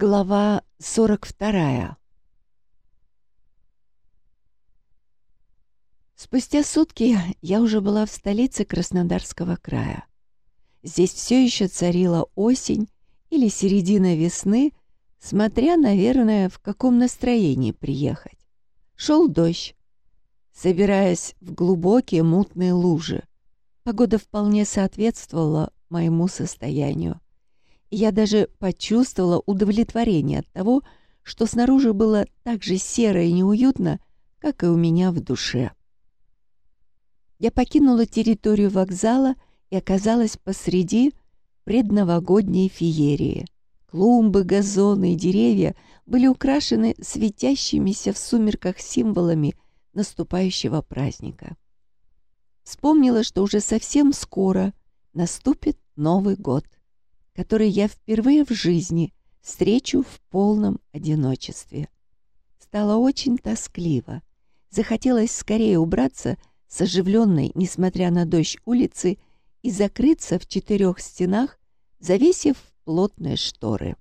Глава 42 Спустя сутки я уже была в столице Краснодарского края. Здесь все еще царила осень или середина весны, смотря, наверное, в каком настроении приехать. Шел дождь, собираясь в глубокие мутные лужи. Погода вполне соответствовала моему состоянию. Я даже почувствовала удовлетворение от того, что снаружи было так же серо и неуютно, как и у меня в душе. Я покинула территорию вокзала и оказалась посреди предновогодней феерии. Клумбы, газоны и деревья были украшены светящимися в сумерках символами наступающего праздника. Вспомнила, что уже совсем скоро наступит Новый год который я впервые в жизни встречу в полном одиночестве. Стало очень тоскливо. Захотелось скорее убраться с оживленной, несмотря на дождь, улицы и закрыться в четырех стенах, завесив плотные шторы.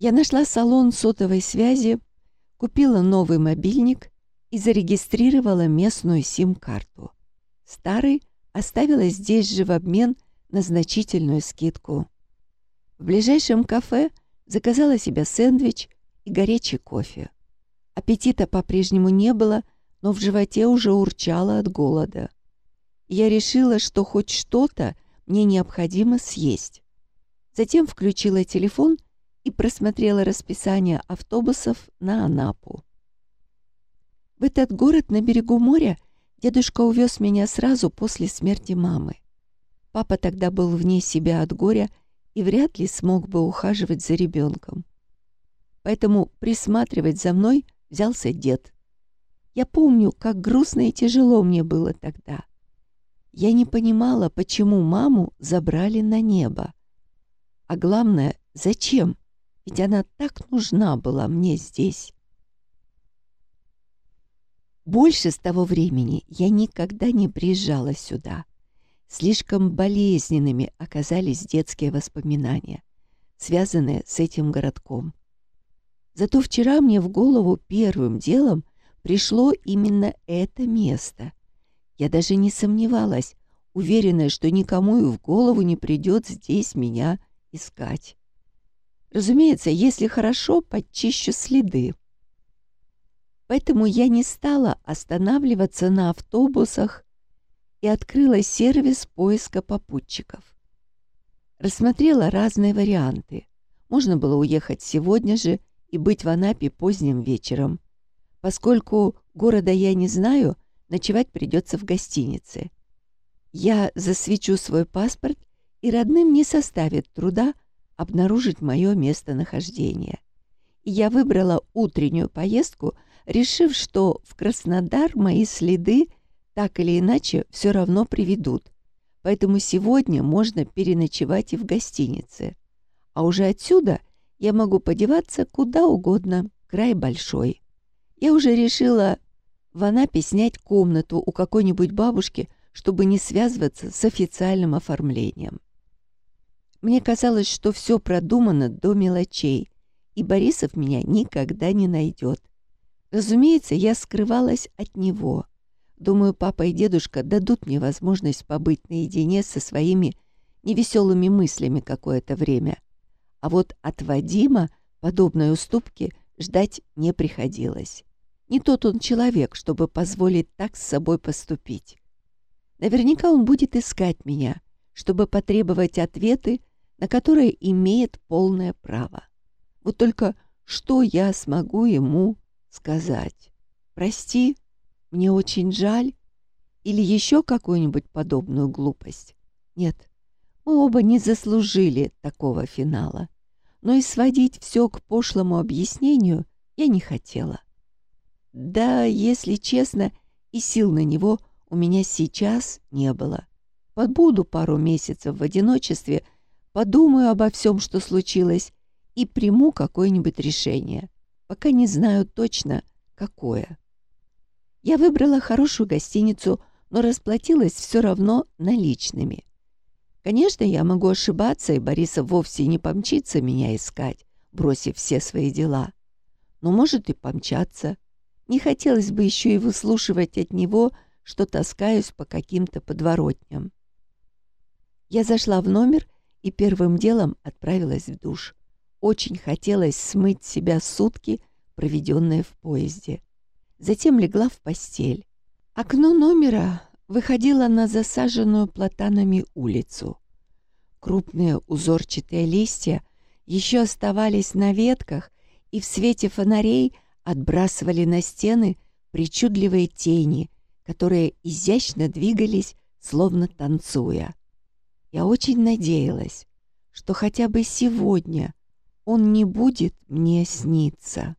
Я нашла салон сотовой связи, купила новый мобильник и зарегистрировала местную сим-карту. Старый оставила здесь же в обмен на значительную скидку. В ближайшем кафе заказала себе сэндвич и горячий кофе. Аппетита по-прежнему не было, но в животе уже урчало от голода. Я решила, что хоть что-то мне необходимо съесть. Затем включила телефон и просмотрела расписание автобусов на Анапу. В этот город на берегу моря дедушка увез меня сразу после смерти мамы. Папа тогда был вне себя от горя и вряд ли смог бы ухаживать за ребенком. Поэтому присматривать за мной взялся дед. Я помню, как грустно и тяжело мне было тогда. Я не понимала, почему маму забрали на небо. А главное, зачем? Ведь она так нужна была мне здесь. Больше с того времени я никогда не приезжала сюда. Слишком болезненными оказались детские воспоминания, связанные с этим городком. Зато вчера мне в голову первым делом пришло именно это место. Я даже не сомневалась, уверенная, что никому и в голову не придет здесь меня искать. Разумеется, если хорошо, подчищу следы. Поэтому я не стала останавливаться на автобусах и открыла сервис поиска попутчиков. Рассмотрела разные варианты. Можно было уехать сегодня же и быть в Анапе поздним вечером. Поскольку города я не знаю, ночевать придется в гостинице. Я засвечу свой паспорт, и родным не составит труда обнаружить мое местонахождение. И я выбрала утреннюю поездку, решив, что в Краснодар мои следы – так или иначе все равно приведут. Поэтому сегодня можно переночевать и в гостинице. А уже отсюда я могу подеваться куда угодно, край большой. Я уже решила в Анапе снять комнату у какой-нибудь бабушки, чтобы не связываться с официальным оформлением. Мне казалось, что все продумано до мелочей, и Борисов меня никогда не найдет. Разумеется, я скрывалась от него. Думаю, папа и дедушка дадут мне возможность побыть наедине со своими невеселыми мыслями какое-то время. А вот от Вадима подобной уступки ждать не приходилось. Не тот он человек, чтобы позволить так с собой поступить. Наверняка он будет искать меня, чтобы потребовать ответы, на которые имеет полное право. Вот только что я смогу ему сказать? Прости, мне очень жаль, или еще какую-нибудь подобную глупость. Нет, мы оба не заслужили такого финала, но и сводить все к пошлому объяснению я не хотела. Да, если честно, и сил на него у меня сейчас не было. Подбуду пару месяцев в одиночестве, подумаю обо всем, что случилось, и приму какое-нибудь решение, пока не знаю точно, какое. Я выбрала хорошую гостиницу, но расплатилась все равно наличными. Конечно, я могу ошибаться, и Бориса вовсе не помчится меня искать. бросив все свои дела. Но может и помчаться. Не хотелось бы еще и выслушивать от него, что таскаюсь по каким-то подворотням. Я зашла в номер и первым делом отправилась в душ. Очень хотелось смыть себя сутки, проведенные в поезде. Затем легла в постель. Окно номера выходило на засаженную платанами улицу. Крупные узорчатые листья еще оставались на ветках и в свете фонарей отбрасывали на стены причудливые тени, которые изящно двигались, словно танцуя. Я очень надеялась, что хотя бы сегодня он не будет мне сниться.